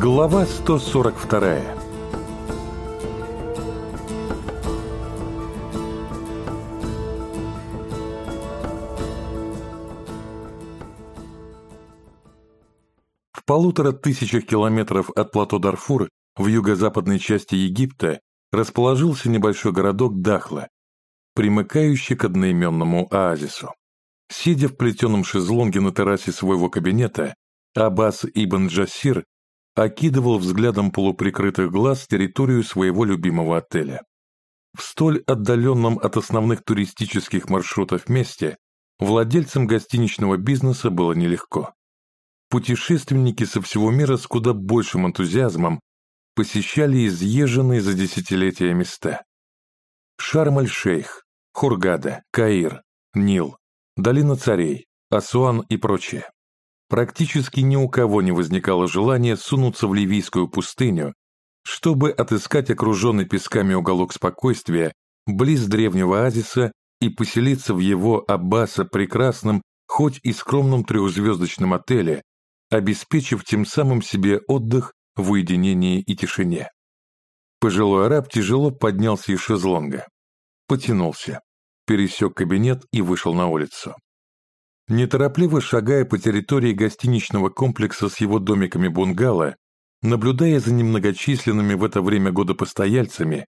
Глава 142 В полутора тысячах километров от плато Дарфур в юго-западной части Египта расположился небольшой городок Дахла, примыкающий к одноименному оазису. Сидя в плетеном шезлонге на террасе своего кабинета, Аббас Ибн Джасир окидывал взглядом полуприкрытых глаз территорию своего любимого отеля. В столь отдаленном от основных туристических маршрутов месте владельцам гостиничного бизнеса было нелегко. Путешественники со всего мира с куда большим энтузиазмом посещали изъезженные за десятилетия места. Шарм-эль-Шейх, Хургада, Каир, Нил, Долина царей, Асуан и прочее. Практически ни у кого не возникало желания сунуться в ливийскую пустыню, чтобы отыскать окруженный песками уголок спокойствия близ древнего оазиса и поселиться в его Аббаса прекрасном, хоть и скромном трехзвездочном отеле, обеспечив тем самым себе отдых в уединении и тишине. Пожилой араб тяжело поднялся из шезлонга, потянулся, пересек кабинет и вышел на улицу. Неторопливо шагая по территории гостиничного комплекса с его домиками бунгало, наблюдая за немногочисленными в это время года постояльцами,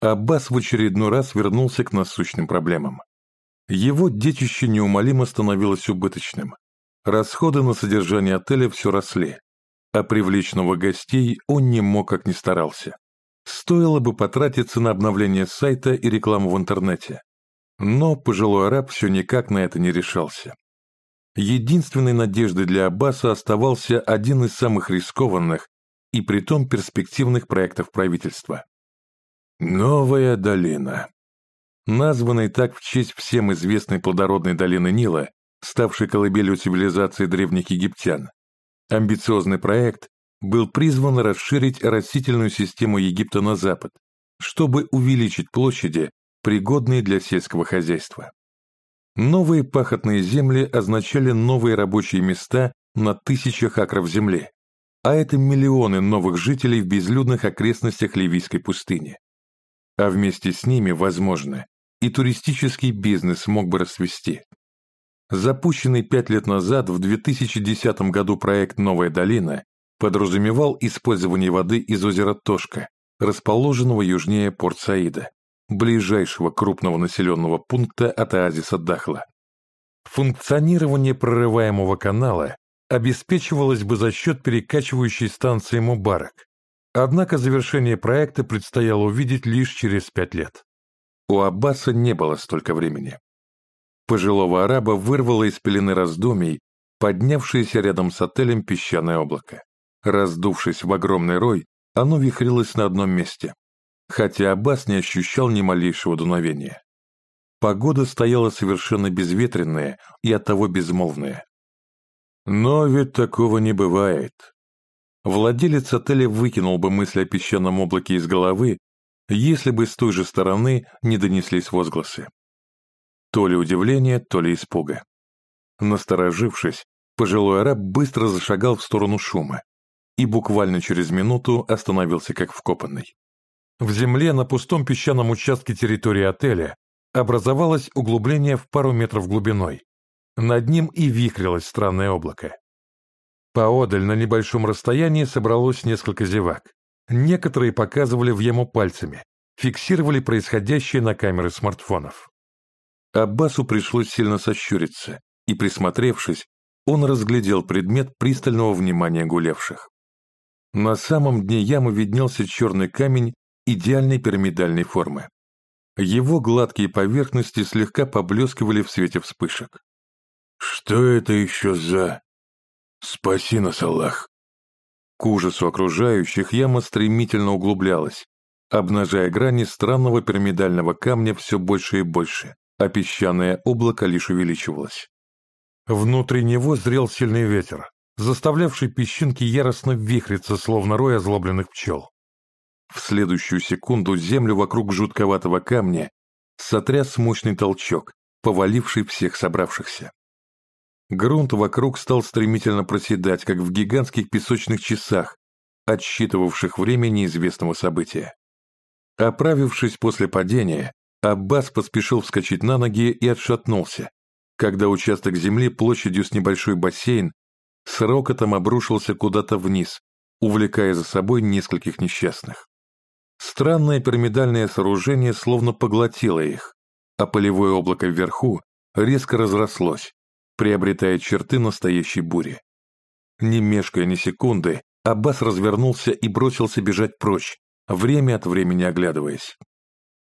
Аббас в очередной раз вернулся к насущным проблемам. Его детище неумолимо становилось убыточным. Расходы на содержание отеля все росли, а привлечь новых гостей он не мог, как ни старался. Стоило бы потратиться на обновление сайта и рекламу в интернете. Но пожилой араб все никак на это не решался. Единственной надеждой для Аббаса оставался один из самых рискованных и притом перспективных проектов правительства. Новая долина. Названный так в честь всем известной плодородной долины Нила, ставшей колыбелью цивилизации древних египтян, амбициозный проект был призван расширить растительную систему Египта на запад, чтобы увеличить площади, пригодные для сельского хозяйства. Новые пахотные земли означали новые рабочие места на тысячах акров земли, а это миллионы новых жителей в безлюдных окрестностях Ливийской пустыни. А вместе с ними, возможно, и туристический бизнес мог бы расцвести. Запущенный пять лет назад в 2010 году проект «Новая долина» подразумевал использование воды из озера Тошка, расположенного южнее Порт-Саида ближайшего крупного населенного пункта от оазиса Дахла. Функционирование прорываемого канала обеспечивалось бы за счет перекачивающей станции Мубарак, однако завершение проекта предстояло увидеть лишь через пять лет. У Аббаса не было столько времени. Пожилого араба вырвало из пелены раздумий поднявшееся рядом с отелем песчаное облако. Раздувшись в огромный рой, оно вихрилось на одном месте, хотя Аббас не ощущал ни малейшего дуновения. Погода стояла совершенно безветренная и оттого безмолвная. Но ведь такого не бывает. Владелец отеля выкинул бы мысли о песчаном облаке из головы, если бы с той же стороны не донеслись возгласы. То ли удивление, то ли испуга. Насторожившись, пожилой араб быстро зашагал в сторону шума и буквально через минуту остановился как вкопанный. В земле на пустом песчаном участке территории отеля образовалось углубление в пару метров глубиной. Над ним и вихрилось странное облако. Поодаль на небольшом расстоянии собралось несколько зевак. Некоторые показывали в яму пальцами, фиксировали происходящее на камеры смартфонов. Аббасу пришлось сильно сощуриться, и, присмотревшись, он разглядел предмет пристального внимания гулявших. На самом дне ямы виднелся черный камень идеальной пирамидальной формы. Его гладкие поверхности слегка поблескивали в свете вспышек. «Что это еще за...» «Спаси нас, Аллах!» К ужасу окружающих яма стремительно углублялась, обнажая грани странного пирамидального камня все больше и больше, а песчаное облако лишь увеличивалось. Внутри него зрел сильный ветер, заставлявший песчинки яростно вихриться, словно рой озлобленных пчел. В следующую секунду землю вокруг жутковатого камня сотряс мощный толчок, поваливший всех собравшихся. Грунт вокруг стал стремительно проседать, как в гигантских песочных часах, отсчитывавших время неизвестного события. Оправившись после падения, Аббас поспешил вскочить на ноги и отшатнулся, когда участок земли площадью с небольшой бассейн с рокотом обрушился куда-то вниз, увлекая за собой нескольких несчастных. Странное пирамидальное сооружение словно поглотило их, а полевое облако вверху резко разрослось, приобретая черты настоящей бури. Не мешкая ни секунды, Аббас развернулся и бросился бежать прочь, время от времени оглядываясь.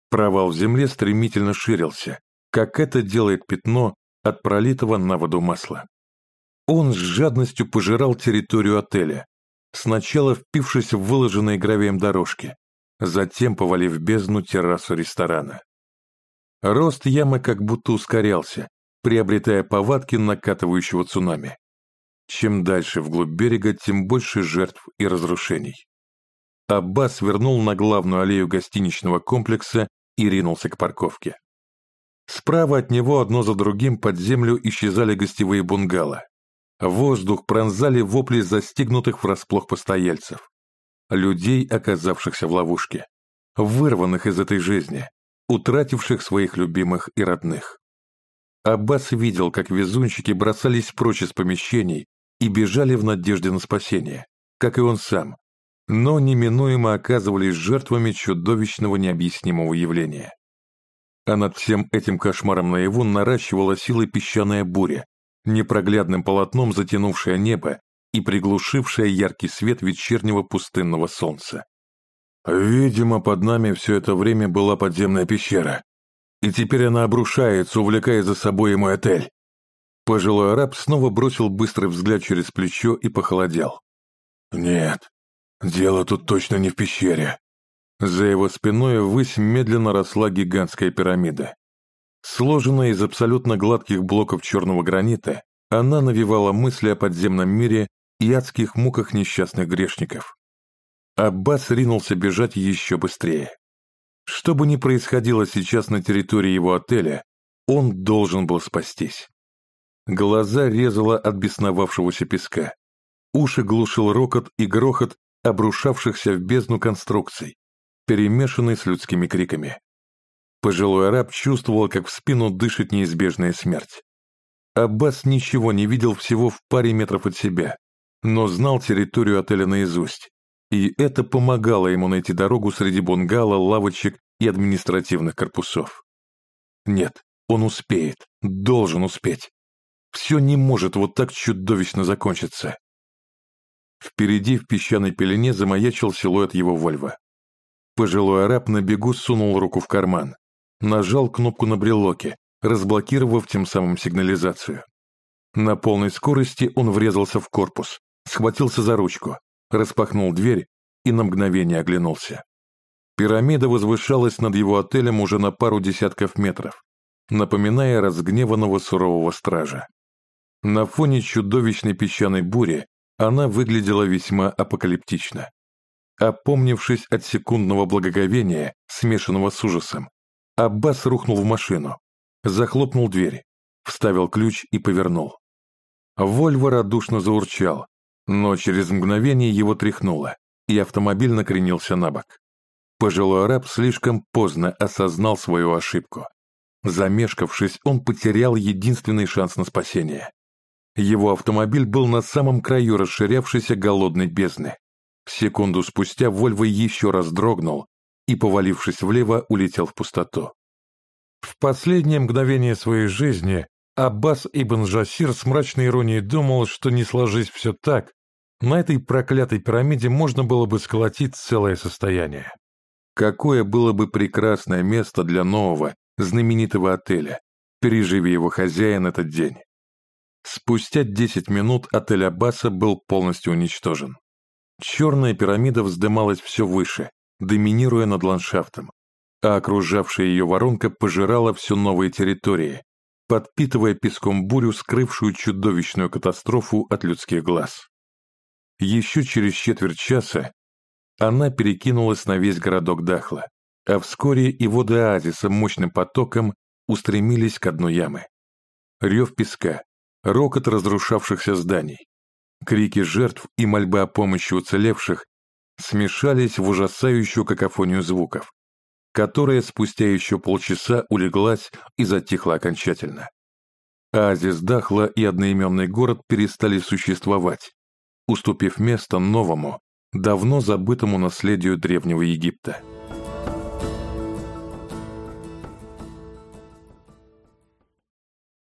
Провал в земле стремительно ширился, как это делает пятно от пролитого на воду масла. Он с жадностью пожирал территорию отеля, сначала впившись в выложенные гравием дорожки, затем повалив в бездну террасу ресторана. Рост ямы как будто ускорялся, приобретая повадки накатывающего цунами. Чем дальше вглубь берега, тем больше жертв и разрушений. Аббас вернул на главную аллею гостиничного комплекса и ринулся к парковке. Справа от него одно за другим под землю исчезали гостевые бунгало. Воздух пронзали вопли застигнутых врасплох постояльцев. Людей, оказавшихся в ловушке. Вырванных из этой жизни, утративших своих любимых и родных. Аббас видел, как везунчики бросались прочь из помещений и бежали в надежде на спасение, как и он сам, но неминуемо оказывались жертвами чудовищного необъяснимого явления. А над всем этим кошмаром наяву наращивала силой песчаная буря, непроглядным полотном затянувшая небо и приглушившая яркий свет вечернего пустынного солнца. Видимо, под нами все это время была подземная пещера, и теперь она обрушается, увлекая за собой и мой отель. Пожилой араб снова бросил быстрый взгляд через плечо и похолодел. «Нет, дело тут точно не в пещере». За его спиной ввысь медленно росла гигантская пирамида. Сложенная из абсолютно гладких блоков черного гранита, она навевала мысли о подземном мире и адских муках несчастных грешников. Аббас ринулся бежать еще быстрее. Что бы ни происходило сейчас на территории его отеля, он должен был спастись. Глаза резало от бесновавшегося песка. Уши глушил рокот и грохот обрушавшихся в бездну конструкций, перемешанный с людскими криками. Пожилой араб чувствовал, как в спину дышит неизбежная смерть. Аббас ничего не видел всего в паре метров от себя, но знал территорию отеля наизусть, и это помогало ему найти дорогу среди бунгало, лавочек и административных корпусов. Нет, он успеет, должен успеть. Все не может вот так чудовищно закончиться. Впереди в песчаной пелене замаячил силуэт его Вольва. Пожилой араб на бегу сунул руку в карман, нажал кнопку на брелоке, разблокировав тем самым сигнализацию. На полной скорости он врезался в корпус, схватился за ручку, распахнул дверь и на мгновение оглянулся. Пирамида возвышалась над его отелем уже на пару десятков метров, напоминая разгневанного сурового стража. На фоне чудовищной песчаной бури она выглядела весьма апокалиптично. Опомнившись от секундного благоговения, смешанного с ужасом, Аббас рухнул в машину, захлопнул дверь, вставил ключ и повернул. Вольво радушно заурчал, но через мгновение его тряхнуло, и автомобиль накренился на бок. Пожилой араб слишком поздно осознал свою ошибку. Замешкавшись, он потерял единственный шанс на спасение. Его автомобиль был на самом краю расширявшейся голодной бездны. Секунду спустя Вольво еще раз дрогнул и, повалившись влево, улетел в пустоту. В последнее мгновение своей жизни Аббас ибн Жасир с мрачной иронией думал, что не сложись все так, на этой проклятой пирамиде можно было бы сколотить целое состояние. Какое было бы прекрасное место для нового, знаменитого отеля, переживи его хозяин этот день. Спустя 10 минут отель Аббаса был полностью уничтожен. Черная пирамида вздымалась все выше, доминируя над ландшафтом, а окружавшая ее воронка пожирала все новые территории, подпитывая песком бурю, скрывшую чудовищную катастрофу от людских глаз. Еще через четверть часа она перекинулась на весь городок Дахла, а вскоре и воды оазиса мощным потоком устремились к одной ямы. Рев песка, рокот разрушавшихся зданий, крики жертв и мольба о помощи уцелевших смешались в ужасающую какофонию звуков, которая спустя еще полчаса улеглась и затихла окончательно. Оазис Дахла и одноименный город перестали существовать, уступив место новому, давно забытому наследию Древнего Египта.